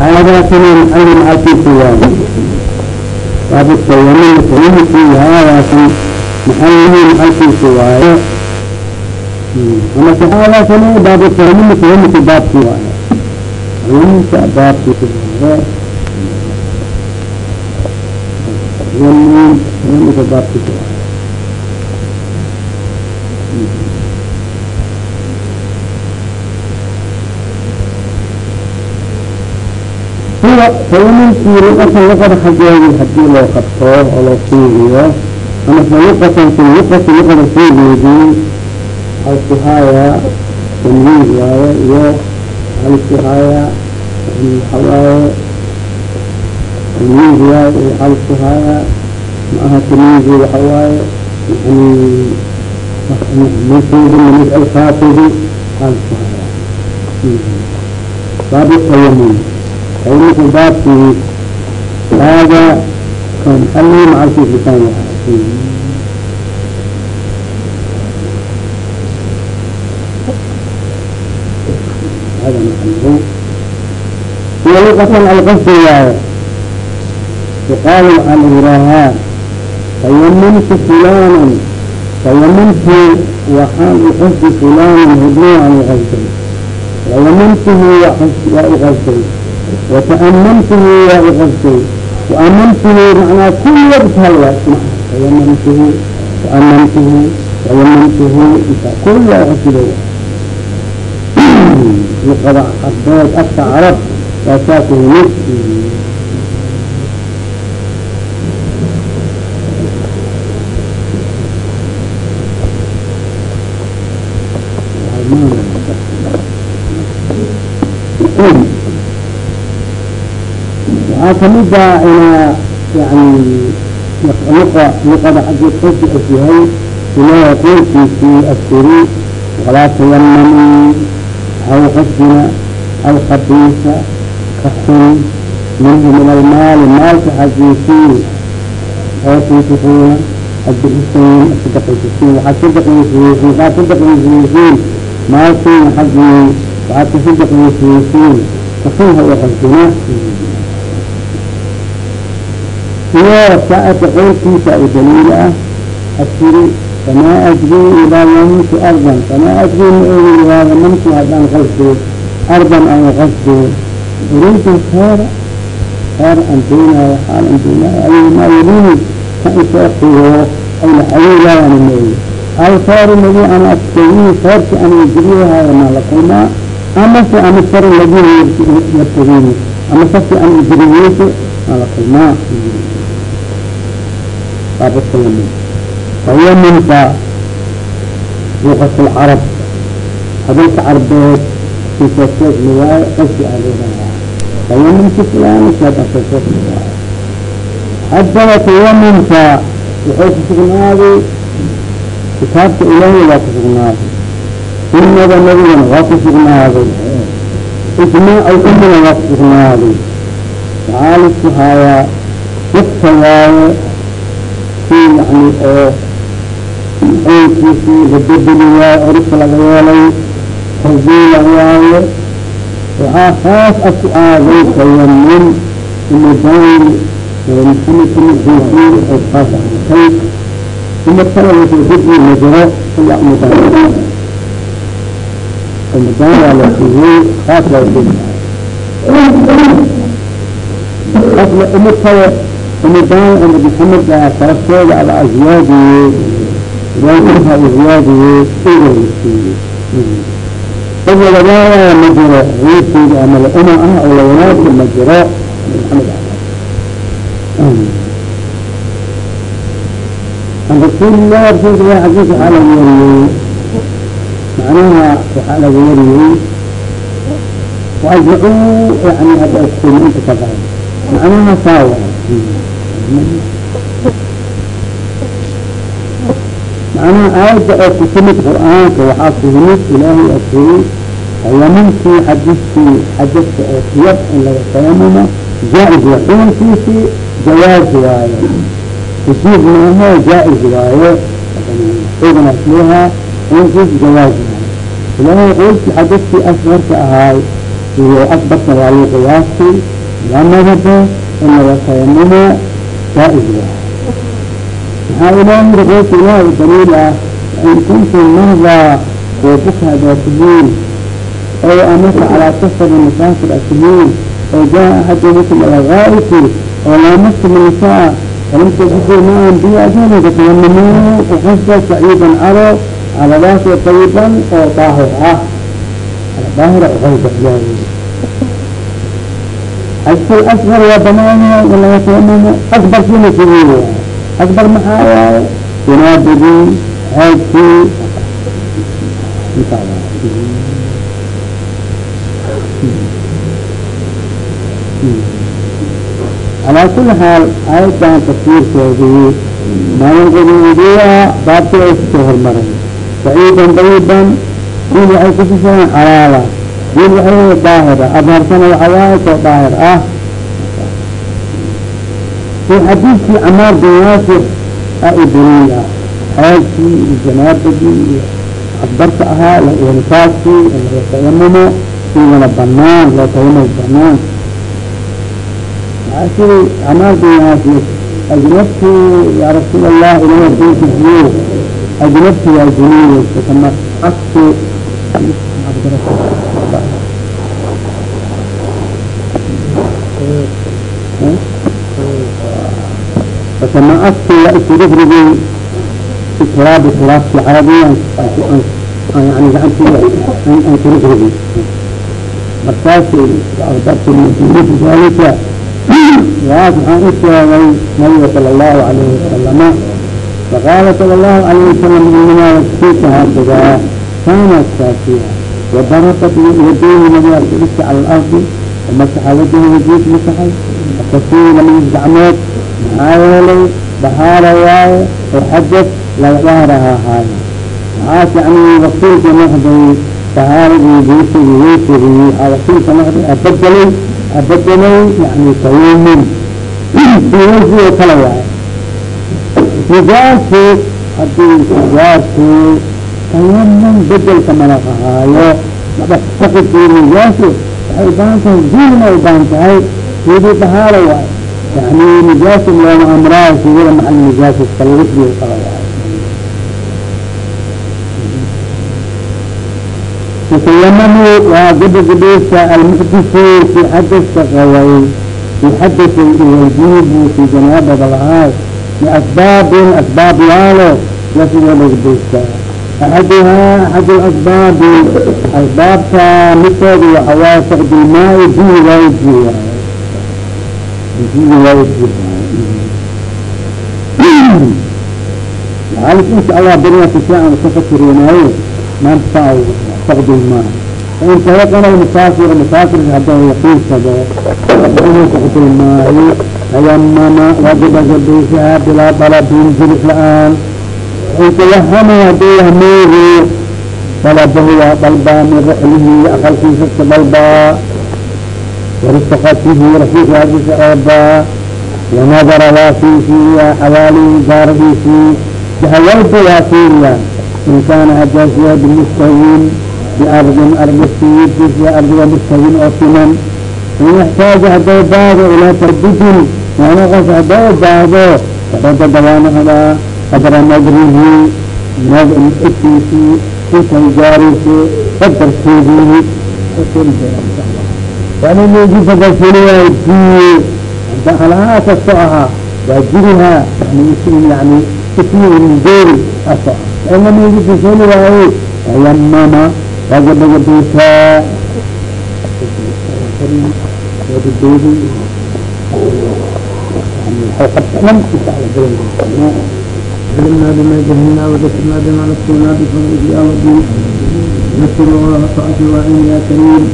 هذا كان محل معكي سواه باب التيمم في هذا كان محل معكي سواه أما في هذا كان باب التيمم في باب سواه وانت باب سواه يمين يمين باب سواه kuwa qawlinkiina dhaqan la qada xageegii haddii loo qabto oo loo fiiriyo amase luqatansi luqasi luqada fiigeedii halkihaaya tanwiin waaye iyo halkihaaya waxawaaye tanwiin waaye iyo halkihaaya maaha tanwiinki waxawaaye yani masuuda minid alfaafidi halkihaaya baabi hmm. qayamuun باب التيمم علمك الباب فيه هذا كان حلي مع الكيف لسان هذا محله هي لغة القصد الله يقال عن إبراهام تيممت فلانا تيممت وحال قصد فلانا هدوء عن الغزل ويممته وأغزل وتأممته وأغزل وأممته معنى كل وقت هلا waxaa kamida ah, inaa eh, yani luqa luqada xaggeed qofki as yahay ilaaha qoolkiisii askuri walaa tayamamii aw xusina aw khabiisa ka xun minhu min almaali maalka xaggiisii oo tuntifuuna adbixisayn asadaqiisiin waxaad ka daqiisiisiin waxaad maalkiina xaggii waxaad ka sadaqiisiisiin ka xunha xusina qolkiisa oo daliil ah. Asiri famaa ajri idaa lamtu ardan famaa ajri ma ogi idaa lamtu haddaan qasdee ardan aan qasdee uriidu khayra khayr aan doonaayo xaal aan doonaayo adigu maa yaliini ka isoo qiyo ayna adeegaadaan mooyo al khayru lagi ana astagii khayrki ana jiriyahayo maa la kulmaa? Amase ama shar lagi yartagiini ama safki ana jiriyeyse maa la kulmaa? saabadkayami fahiya minka luqat lcarab hadalka carbeed kisasoomiwaayo qasi adeegaa fahiya minka fulanasadasasoomiwaayo haddana fahiya minka wuxuu kusugnaaday kitaabka ilaahay waa kusugnaaday sunada nabigana waa kusugnaaday ijmaac ummana waa kusugnaaday maxaa lisku haayaa dadka waaye kii yani qoynkiisii la bedeli waayo orisa laga yeelay tardiila waayo waxaa saas a ku aaday tayamun imadan maxamedka markiisii ay dadii la jiro ayaa umadan umadan waa la siiyey saas loo sheegi asla maxamed ah sharafteeda ala azwaadiyey waanha ziyaadiye qofka lagaaya ma jiro wiilkeyda ama lauma ah oo lawanaagka ma jiro maxamed an rasuulilah rasuulka ilah xadiis waxaa laga wariyey macnaha waxaa laga wariyey waajmacuu yani hadda inta ka bahay macnaha aayadda oo ku timid qur'aanka waxaa kuhimid ilaahay akeeyey tayamumkii xadiskii xadadka oo kiyab in laga tayamuma jaa-is waa xukunkiisii jawaaz waaye usiib maaho jaa-is waaye xugnaas leehaa xukunkiis jawaaz waaye ilaahay qulkii xadadkii asbarka ahaay iyo asbarka waa luu qiyaastay waa madaba in laga tayamumaa jaa-is maxaa ilaah yiri qowlka ilaahi daliil ah in kuntum mardaa oo bukaada tihiin oo amase calaa safari musaafir a tihiin oo jaa axadukum algaaiti oo laamastum nisaa falam tajiduu maan biyaadana fatayamamuu kuqasda saciidan caro caladaas oo tayiban oo daahir ah daahira uqasda ilaahi in laga tayamamo akbarkiina sidii waay akbar maxaa waaye janaabadii xaajkii intaa calaa kuli xaal ayadan tafsiirkeedii maalinqoduudiya baabti ay ku soo hormaray saciidan dayiban diin waxay kutusayaan xalaala din waa daahir. Abaarsana waxawaay koo daahir ah. O xadiidkii camaar bin yaasir aa u daliil ah. Xeelkii iyo janaabadii iyo asbarka ahaa nifaaskii laga tayamumo siigana banaan loo tayamo banaan waaa siri camaar bin yaasir ajnabtu yaa rasuul allah ilahi adoonkiisiyo ajnabtu waa daliileysa kama cabtu cabdirasuul ama afki la isrifrigay turaabi turaabki carabiya yani gacanti aan kurifrigay markaas dalika waas waxaan u sheegay nabiga sala allahu alayhi wasalama faqaala sala allahu alayhi wasalam inamaa yasiika hakadaa kaana saasiya wadaraqat yadayhi nabiga cala alardi wamasaxa wajahu wajiis masaxay wakasiina nabiga gacmood maxaa yeelay bahaara waaye oo xadad lagaharaha haayo maxaas yani wakiilka noqday bahaaradii geesigii weysigii waxaa wakiilka noqday abedelay abedelay yani tayumin weysi oo kale waaye nijaasku haddii nijaasku tayamum bedelka malaqahaayo madaxtaqidkii nijaasu waxay ubaahan tahay diinna ubaahan tahay sidii bahaara waaye yani nijaas looma amraa siwada maal nijaas iska laga dhiyo kalaya yatayamamu waa gada gadheysa almuxdifu ki xadaska qaway ki xadasa iwajibu ki janaabada lahaay biasbaabin asbaab yaalo lasiga lagadheysa axaduhaa axad asbaabi asbaabta midteeda waxawaa saqdilmaai biy waajiwaay waxaa insha allah barinaasi fiican ka fakireynaayo maanta saa faqday maaha fain talaqana musaafira musaafirka haddaan yaqiinsado faqdana faqday maayo tayamama wajiba gabaysaha bilaa dalabin jirif la'aan fain tawahama hadduu wahmeego dalabahu waa dalbaa min raxlihi aqalkiisasa dalbaa في ست طلبا ورفقته رفيق هذه الأربعة ونظر واسيسية حوالي جاربيسي جهولت واسيريا إن كان أجازيا بالمستوين بأرض أرض السيد في أرض مستوين أصلا ويحتاج هذا بعض إلى تردد ونقص هذا بعض فقد دوان على قدر مدره نظر الإتيسي في جاريسي قدر سيديه وكل شيء وأنا نجي فقسلوا الدين دخلها تصعها وجرها يعني يسمى يعني كثير من دور أصع لأنما يجي فقسلوا إيه تيمم وجب جبيسا وجدودي يعني حوقت لم تسأل بين علمنا بما جهلنا وذكرنا بما نسينا بفضلك يا ربي نسر الله طاعته وعين يا كريم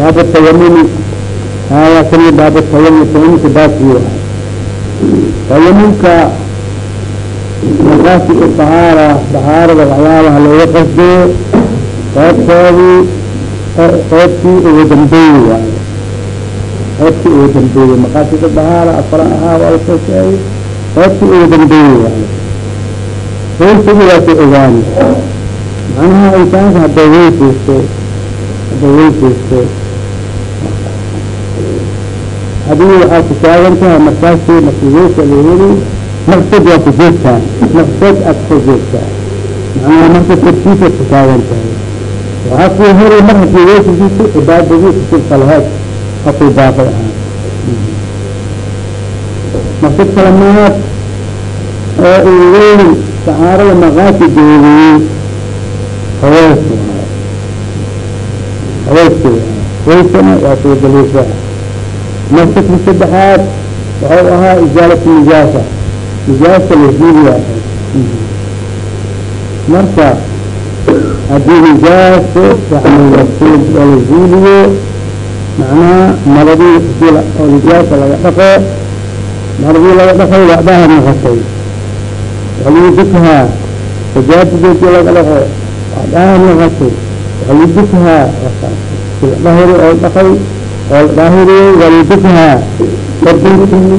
bab tayamumi haya kani bab tayamum tayamumka baabkiyo tayamumka maqaasi dahaara dahaarada waxyaabaha looga qasdayo qoobkoodii qoobkii ugu dambeeyey waayo qoobkii ugu dambeeyey maqaasida dahaara afara ahaaba soo sheegay qoobkii ugu dambeeyey waayo weysigidaasay ogaani macnaha insaanka hadday weysiisto hadday weysiisto adigu waxaa ku taagan tahay markaasi markii weysa la heli maqsad waa ku joogtaa maqsad aad ka joogtaa macnaha marka tartiibaad ku taagan tahay waxaa kuu heli mar haddii weysigiisi cibaadadii kusubka lahayd hakuu baaqay ahaa maqsad kale maad oo uu weyn saxaarada maqaasi waay haweenku waay weysana waa soo maqsadka saddexaad waxau ahaa isaalat nijaasa nijaasa ahayd marka haddii nijaaso yani lasuul oo lazuuliyo macnaha maradii oo nijaasa laga dhaqo maradii laga dhaqay waa dhahar noqotay walidukhaa sajaadadeedii laga dhaqo waa dhahar noqotay walidukhaa dhahiri oo dhaqay oo daahiriyey walidukhaa sabintii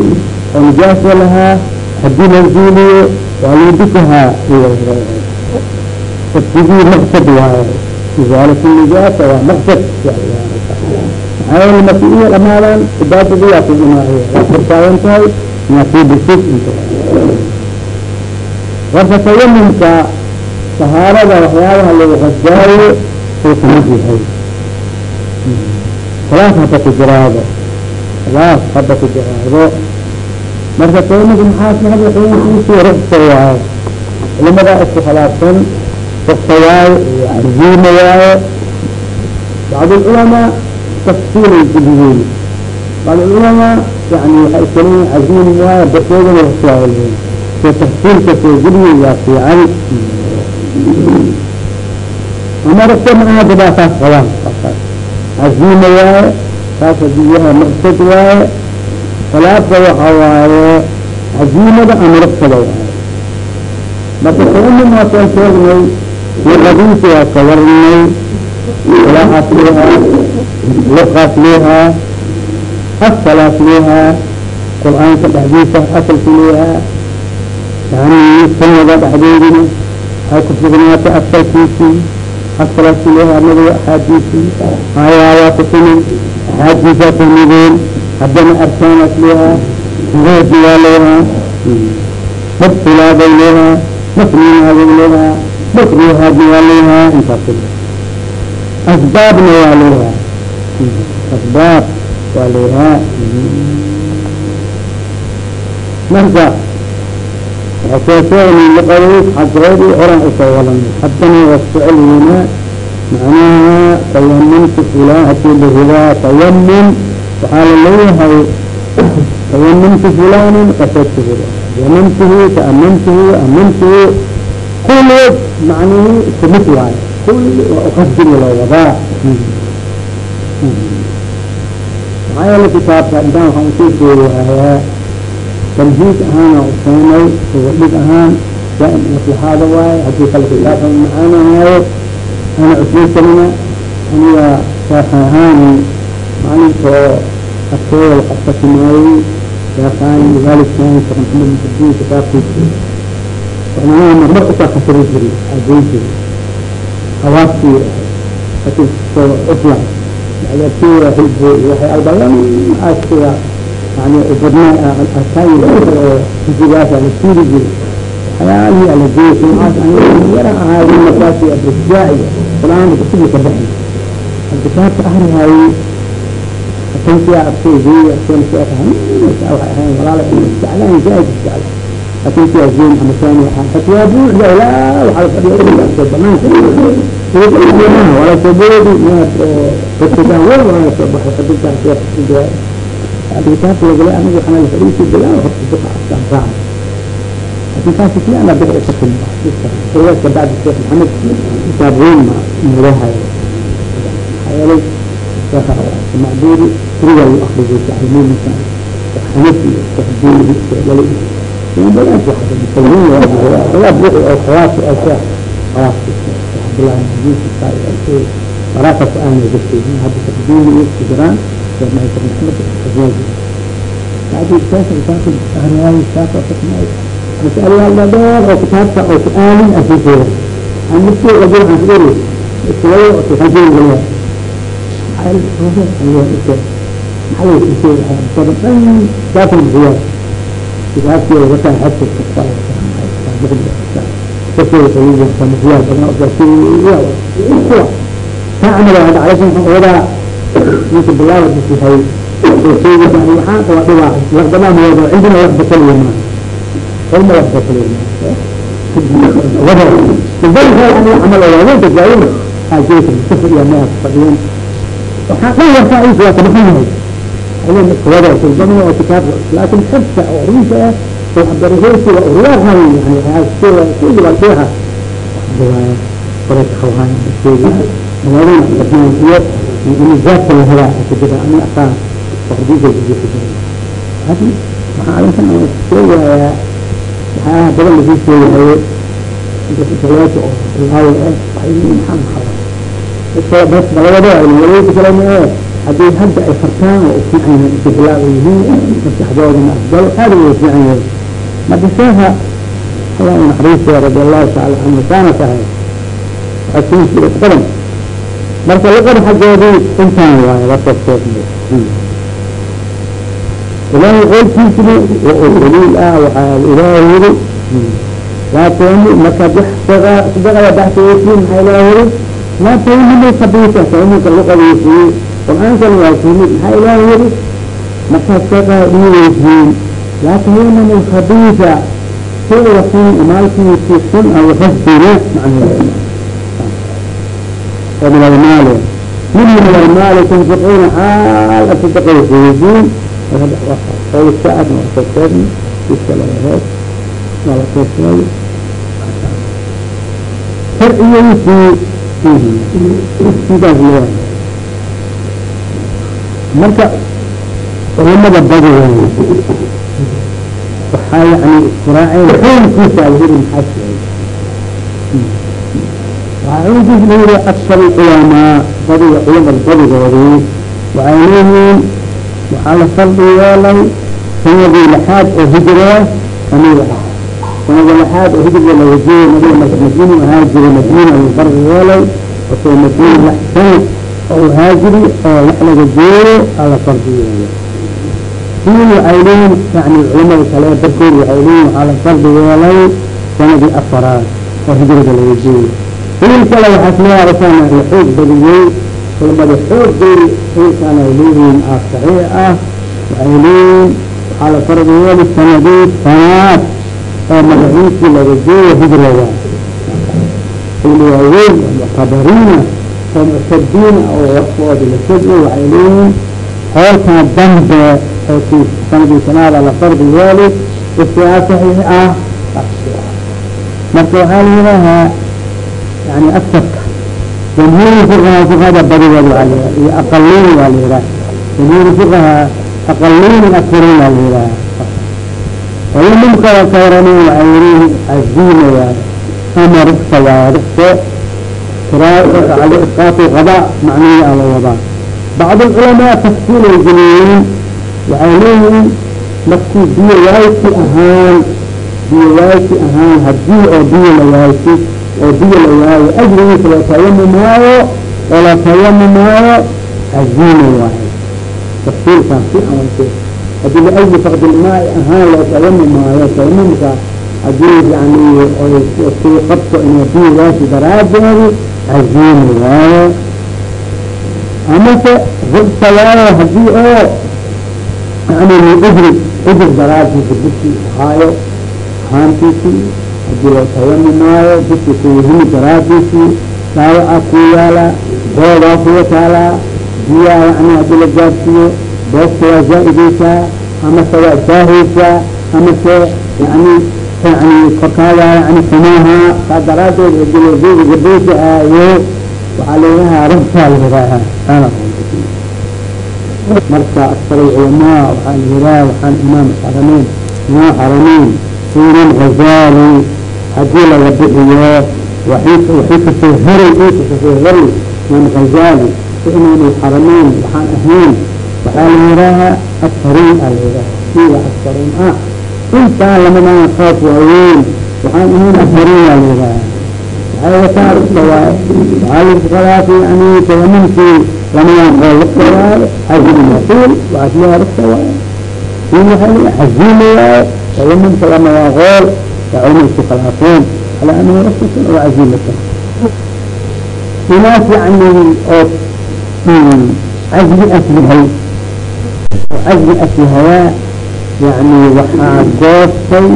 oo nijaasa lahaa haddii la zuuliyo walidukhaa sabtigii maqsad waaye isaalat nijaasa waa maqsad maxaa yeele markii iya dhamaadaan cibaadadii waa ku dhimaaye waa kortaagan tahay nasiibisig inta warka tayamumka sahaarada waxyaabaha lagu qasdaayo uu ka mid yahay khilaaf hadda ku jiraado khilaaf hadda ku jiraado marka tayamumka maxaa mahad xukunkiisii ruksa waaye culimadaa isku khilaafsan ruksa waaye iyo arziima waaye bacd alculamaa tafsiilay geliyeen bacd alculamaa yani waxay kaliyiin caziim waaye bakoodana ruksaayeen so tafsiilka soo geliyey waa fiican ama ruksa maaha dadaa saas qabaan caziima waaye saas haddii yaha maqsad waaye khilaafka waxa waaye caziimada ama ruksada waaye marka soo sheegnay luqadiisi waa ka warinay ilaahaas leehaa luqaas leehaa asalaas leehaa qur'aanka dhexdiisa asalka leehaa yani sanada dhexdeedina waxay ku sugnaatay asalkiisii asalaas leehaa nabiga axaadiisii aayaayaa ku timid axaadiisaa timideen haddana arkaanaas leehaa ruuxi waa leehaa mabtilaaday leehaa mafniinaaday leehaa makruuhaadna waa leehaa intaas asbaabna waa leehaa asbaab waa leehaa marka sheegnay luqadeed xaggeedii horan u soo wadanay haddana wasficilina macnaha tayamumtu fulaan haddii la hidaa tayamum waxaa la leeyahay tayamumtu fulaanin qasadtu hidaa yamamtuhu taamamtuhu amamtuhu kulligood macnihi isku mid waayo kulli waa loo wadaa maxaa yeele kitaabka intaan waxaan u soo jeedahayaa tamhiid ahaan aan ukeenay ugadhig ahaan maslaxaada waaye haddii kale kitaabka macaanahaayo ana cusmaysanina aniga sheekh ahaani macalinkoo arkooda waxaa timaayey sheekhaani waalidkaani sheekh maxamed muxudiin kitaabkiisa macnaha marmar ukaa khasari jiri ageyn jiri hawaastii laakiin soo cusla dacdaadkiya xilbo waxay albadan aasiga yani ubadnaa arkaay oo hijigaasa la tuuri jiray waxyaalihii ala geeyey sunaas an yara ahaayeen markaasi abrisjaaciga qur'aanka kutubi ka baxay kitaabka ahrihaaye akansiyaa absay geeyey abseen soo qahan waxay ahayn walaala isjeclaan zaaid isjecla akansiyaa zeyn ama saani waxaa fatwaa buuxda ilaa waxaa la fadhiya ilaaso banaanka walasoboodi meed oo dadkadaan wel walaala soo baxo xadintaas aditaabka lagala anigu waxaan la fadhiisi degaan horta duqa afkaan raaca laakin kaasi kii ana bici sakin riwaayadka bacdi sheekh maxamed kitaab weyn ma inaga maxaa yeelay sheekha macduuri riga ayuu akhriyay tacliimooyinka xamed iyo tahdiil iyo istidlali iyo الحجاج هذه الشاشة تاخذ هاي الشاشة تسمع مسألة الله دور او كتابة او سؤال اساسية عن نفسه رجل عن غيره السؤال في حجين بالله تعمل هذا ninka bilaawad yahay oo zaadka la helaa ku jira ama akaan faqdiga ku jira hadi waxaa arrintan oo sheegayaa waxyaalaha badan lagu sheegaayo dalawaati oo bilaawi ah waxay yihiin maxaa maxala dadkala bas balawada kale ma ee haddii hadda ay fartaan oo ufiican yihiin iska bilaawi yihiin maskaxdoodana afdal aada way fiican yihiin marka sheekha allah u naxariistay radi allahu taala canhu saana tahay waxaa siin jira badan marka laqad xaggoodii intaan waayo wasafkoodna ilaahay qowlkiisina waa daliil ah waxaa ilaahay yiri laa taymu markaad wax sadaqada baxsaysiin maxaa ilaahay yiri laa taymumu khabiisa taymuka luqadiisii qur'aankan waa timid maxaa ilaahay yiri markaad sadaqada dhiibaysiin laa taymumu khabiisa. Xun maalkiisi xun a waxasdina macnaheeda ومن المال من من المال تنفقون حال أتصدقوا في الدين وهذا قول الساعة وأتصدقوا في السلامات ولا تسوي فرعي في في ذلك مركا ولما بدأوا وحال يعني إسرائيل حين في waxaa intaas la yidhi aksar culamaa badiga culamada badigoodii waxay leeyihiin waxaa la fardi yeelay sanadii laxaad oo hijra amig ahaa sanadii lixaad oo hijra laga joogay nabiga marka madiina ahaa madiina ayuu fardi yeelay wasoo madiina lix sanad oo haajiri oo wax laga joogo ala fardi yeelay sii waxay leeyihiin yani culamada kale barkood waxay leeyihiin waxaa la fardi yeelay sanadii afaraad oo hijrada laga joogay isleeya rasana la xoog badiyey culamada xoog bay wiilkaan ay leeyihiin ah saxiix ah waxay leeyihiin waxaa la fardi yeeli sanadii sanaad oo magaciisii laga jeeyo hijrada xilli waaweyn oo muctabariina oo muctadiina oo warkooda la sogay waxay leeyihiin xoolkan dambe oo sanadii sanaada la fardi yeeli istiaa saxiix ah marka waxaa la yidhaahaa yani afarka jamhuur fuqahaa fuqahada badigood waa la iyo aqalin waa la yihaha jamhuur fuqahaa aqalin akfarin waa la yihaha walimumkala kayranin waayrihi azima waa amar sawaadixse isqaatu qadaa macnihi ala wadaa bacd culamaa tafsiilay geliyiin waxay leeyihiin markii biyo waaysi ahaan biyo waaysi ahaan haddii oo biyo la waaysi waayo ajrigiisa la tayami maayo oo la tayami maayo aziina waayo. Tafsiirkaan si amanse haddii liayi faqdi ilmaai ahaan loo tayami maayo tayamumka haddii yani kuu qabto inuu biyo waashi daraadeedi aziina waayo. Amase rugta waayo haddii oo yani ujri ujr daraadiisa bisi ahaayo ahaantiisii haddii loo tayami maayo bisi kuwahimi daraadiisii dhaawaca ku yaalla goodaa kuwa taalaa biyaa yani haddii la gaadsiiyo booska waa zaa'idaysaa amase waa jaahaysaa amase yani yani korkaada yani xumaaha saa daraadeed loo gabeysa aayo waxaa layidhahaa rugtaa la yidhaahaa marka aksar culamaa waxaa la waxaan imaam xarameyn imaam xarameyn sunan ghazaali haddii laga bixiyo waxay ka soo heray ika ka soo heray imaam ghazaali imaam alxarameyn waxaan ahayn waxaa la yidhaahaa akharuun aa la yidhaha siga akharuun ah intaan lamadaan qaaf waaweyn waxaan ahayn akharuun aa la yidhaha waxay rugta waaye waxaa laskhilaafay yani tayamumkii lamayaan qool xajim masuul waasliha rugta waaye in waxay xajima waaye tayamumka lamayaan qool culma isku khilaafeen ala anahu rugtatan oo cazimatan inaas yani oo cazmi aslihay oo cazmi aslihayaa yani waxaa goostay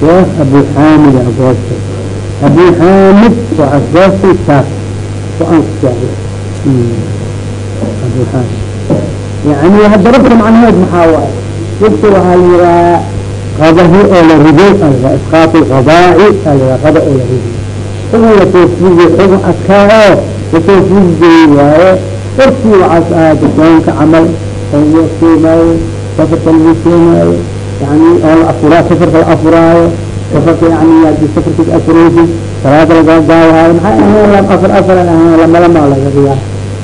sheekh abu xaamid a goostay abu xaamid waxaa goostay ku saaray abu xaamid yani hadda rabka macnaheed maxaa waaye rabka waxaa la yihaha qadahi oo la riday isqaat lqadaaci aa qada oo la riday xugun la soo fuugiy xugun adkaa oo la soo fuugigeey waaye darkii waxaas ahaa dukaanka camal oo loo keenaayo safarka lagu keenaayo yani oo la afuraa safarka la afuraayo safarka yani haddii safarkiis afuraysid salaada laga gaawaayo maxay ahayn afar afar ahayn lamalama laga riyaa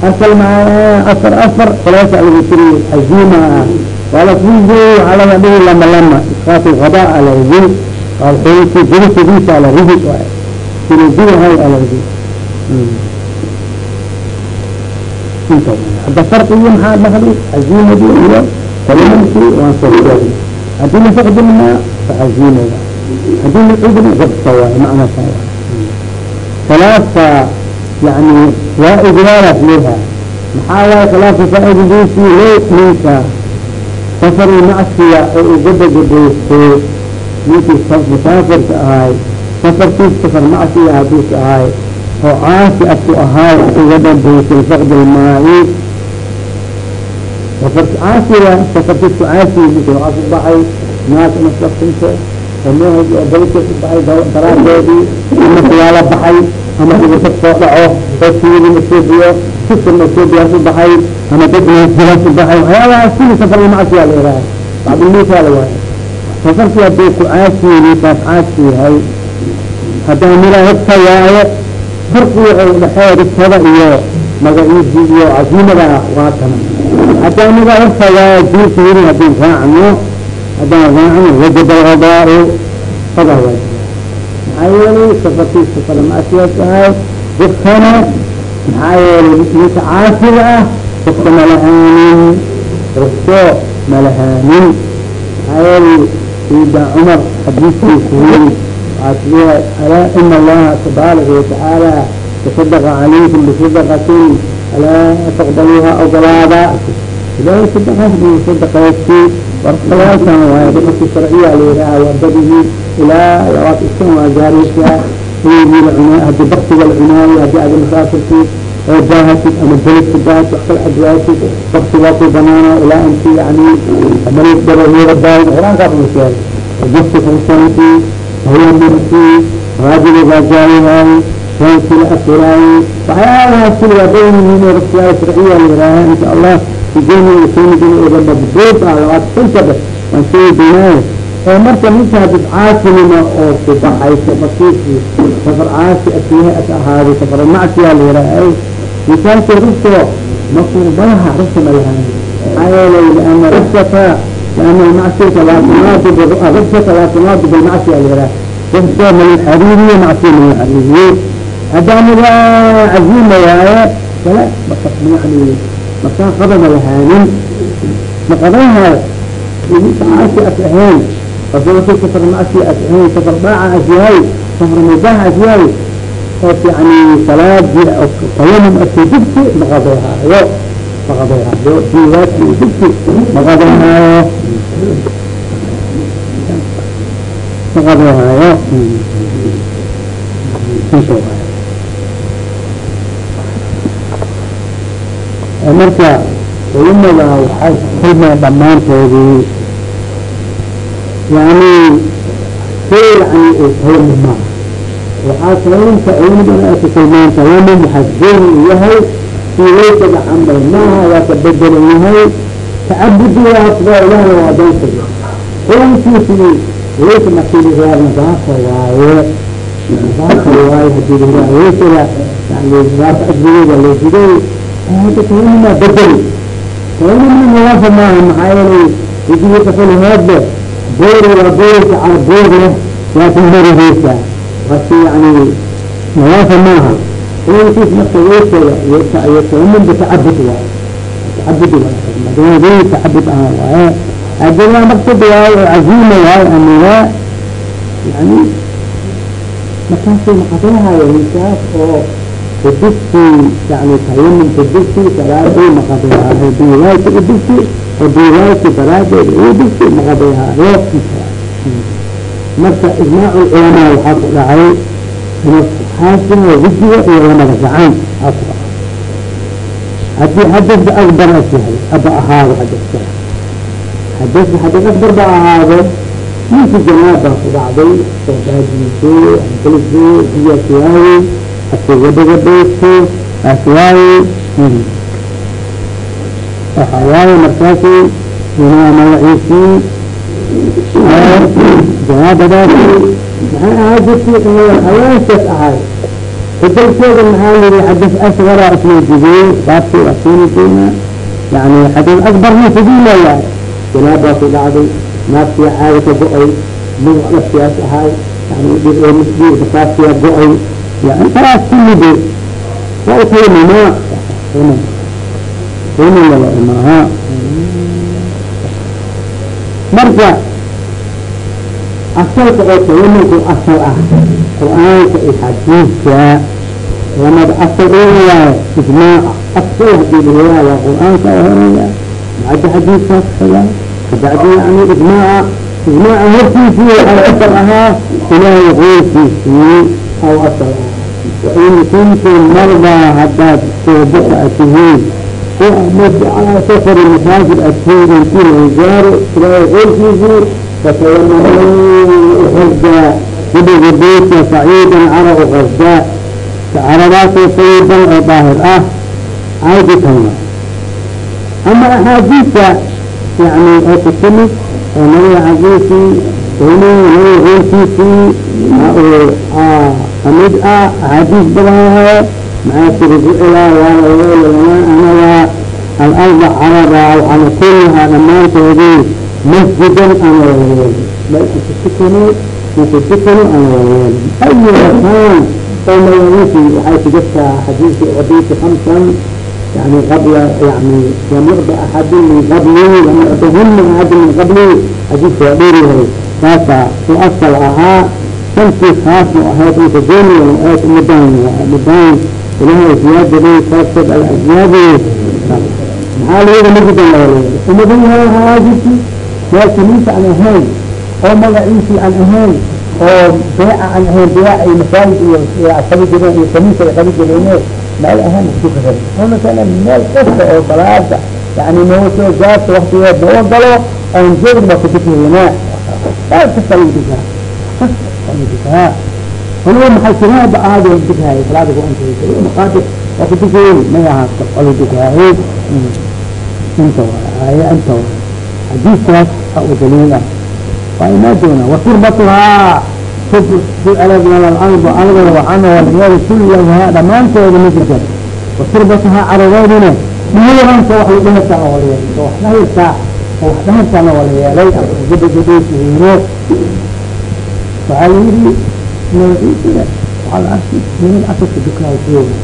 asal maa afar afar kaleesa lagu tiriyo caziima ah la waxaa laga dhigi lama lama. Isqaat lqadaa ala ridi alxulki jilisidiisa ala ridi waaye hay ala ridi hadda farqigi maxaa dhahday caziimadii iyo kalimadkii waan soo sheegay haddii lafaqdilmaa facaziima waay haddii lacudna rabta waay macna saa waay khilaafka yani waa iglaalaas leha maxaa waaye khilaafka faaidadiisii loo ninka safari macsiya oo ugabagabaystay ninkii musaafirka ahay safarkiis safar macsiya hadiis ahay oo caasi adku ahaay uga dambaysay faqd ilmaayi safarki caasiga safarkiisku caasi ninka waxaa ku baxay naas masaftinta sameehad oo bayka ku baxay daraadeedii ama kuyaala baxay ama dhibato soo dhaco oo siidi masuubiyo sifir masuubiyaa ku baxay ama dad naasila ku baxay waxyaabahaas kuli safar ilmacsiya la yihaaha bacdilmisaal waaye safarkii hadduu ku caasiye ninkaas caasi yahay haddana milaa hegta waaye farqi wuxuu udhaxeeya ribtada iyo. Magaciisi iyo casiimada waa kana haddaan midaa hegta waaye diinka yiri haddii raacno haddaan raacno wajaba alqadaau qada waajib maxaa yeelay sababtiisa kale maasiyaad ahay dadkana maxaa yeelay ninka caasiga ah dadka malahaanin dadko malahaanin maxaa yeelay sayida cumar xadiiskiisa weli aasliha alaa ina allaha tabaaraka watacaala tasadaqa calaykum bisadaqatin alaa taqbaluha ogolaada ilahay sadaqaas sadaqaysi warqayaalkan waayo dadka sharciya la yihaaha wardadihii ilaa waad iska waagaareysa hgii la cunaayo haddii baktiga la cunaayo haddii aad musaafirtid oo daahatid ama beledka daahatid wax kala adwaatid baktigaa ku banaana ilaa inti yani maliis qur'aankaas masheeg jafti xusanti hayaa marti raadiga gaajaayahay la afuraayo waxyaalahaas kuligaa badan yihiin oo rasulaahi sharciya la yihaaha insha allah si jamic sani oga mabduub ah labaad inta be waan sheegi doonaayo oo marka ninkaa bidcaasinima oo ku baxayso bakiisi safar caasi ah, asiyaha as ahaaday safar macsiyaa layiraa wisaanka rufto makuubaha rufta ma lahaan maxaa yeelay liana rufsata liana macsiyata waasimaadu bia rufsata waasimaadu bilmacsiya ah, layiraa rufta malixariiriye macsiya malixariiriye hadaaniga caziima waaye kala yani masaa qaba lahaanin maqadanha asi as ahayn aslki safar macsi ashay safar dhaaca asyahay safar mubaax asyahay oo yani salaadi tayamum aski dibki maqadeehaayo maqadeehaayo jiwaadki dibki maqadeehaayo maqadeehaayo marka culimada waxay kulmeen dhamaantoodii yani si yani tayamum maaha waxaa tayamumka culimadana ay ku kulmeen tayamum waxaa gooni u yahay sii waysaga camal maaha waa ka bedelan yahay tacabudi waa asbaa ilahna waa doonta qolankiisii waysa markii liraadna daaka waaye daaka waaye haddii liraa waysaga yani daaka ajrigeeda loo jiday hada tayamuma bedeli tayamumna nawaafa maaha maxaa yeelay hidii kafalhaadba boori waa boorika cala boor leh waa ku marihaysa wasi yani nawaafa maaha inkiis marka weysada iyo tayamum bitacabud waay tacabud waay tacabud ahaan waaye hadina maqsad waaye oo caziima waaye aniga yani markaasay maqadahayo ninkaas oo kudugsi yani tayamum kudugsi salaadii maqadahayo biwaayka udugsi oo biwaayka daraadeed udugsi maqadahayo marka ijmaac culamaa waxaa ku dhacay xaasina wejiga iyo lamada gacan aa ku dhacay haddii xadadka akbar as aba ahaado xadadka xadadka xadad akbar ba ahaado ninka janaaba ku dhacday soodaadiiso ankaliso biya siwaaye asgabagabeyso aswaaye waxa waaye markaasi inaa magaciisii jawaabadaasi maxay ahaa jirti haweenkaas ahay bedalkeeda maxaa yiri xadis asgara isweydiiyey baabkii asiinikeena yani xadis akbarna sidii leeyahay janaabaa ku dhacday naaftiya caada ka go'ay laftiyaas ahay yani basaasiya go'ay yani taas kulide waa utaymimaa taymimaaha marka asalka oo tayamumku asal ah qur'aanka iyo xadiidka lamada asal waaye ijmaaca asal haddii layaha waa qur'aanka horeya bacda xadiidkaas xiga kabacdi yani ijmaaca ijmaaca hortiisii waxaa asal ahaa ilaahay qoolkiisii aw asal ah wain kuntum mardaa haddaad soobaka ad tihiin calaa safari masaajid adtihiin kii gaaro ilaahay qoolkiisii فتيمموا غزا بدغ بيت صعيدا عرق غزا عربات طيبا ظاهر اه عادتهما اما احاديث يعني اتكلم ونوي inuu intiisii ka mid uh, ah axaadiis badanha maxaasi rujucilaa waalamaa anaga alarda caraba waxaana kulha dhamaantoodii masjidan aan walayeelin uh, bakusikanu kusikanu aan walayeelin uh, ayu makaan oo mayanisi waxay ku jirtaa xadiisi xadiisi hamsan yani qabla yani lam axadin min qabli lam axadin min qabli xadiiska waa dheeri yahay saasa u asal ahaa santii saas u ahayd inka gooniyan aad umudaan mudaan ilahay ziyaadaday saabteed ad ziyaadayo maxaa layaga magudan laale umadan yahay hawaajibki meel kaniisa aan ahayn oo magaciisii aan ahayn oo beeca aan ahayn beeca iyo masaajid iyo kabi jireen iyo kaniisa ay kabi jireene meel ahayn isku kasay oo masala meel kasta oo salaada yani noo soo waktigeed noo galo aan joogba kutukaynaa meel kasta lagu tukaa kasta lagu tukaa waliba maxay sinaaba aado tukahay salaada ku antay maqaadir waa kutukayn may aha lagu tukaahay inta waa inta waa xadiiskaas a u daliil ah waa imaa doona waturbatuhaa sualadal alb alga waana waliyada kullahaa dhamaantooda wax ladhahertaa oo wala yeelay oo wax dhahertaa oo wax dhahertaana wala yeelay gabagabeysihiino waxaa la yidhi magaciisida waxaa la arki niman asalka dukaay jooga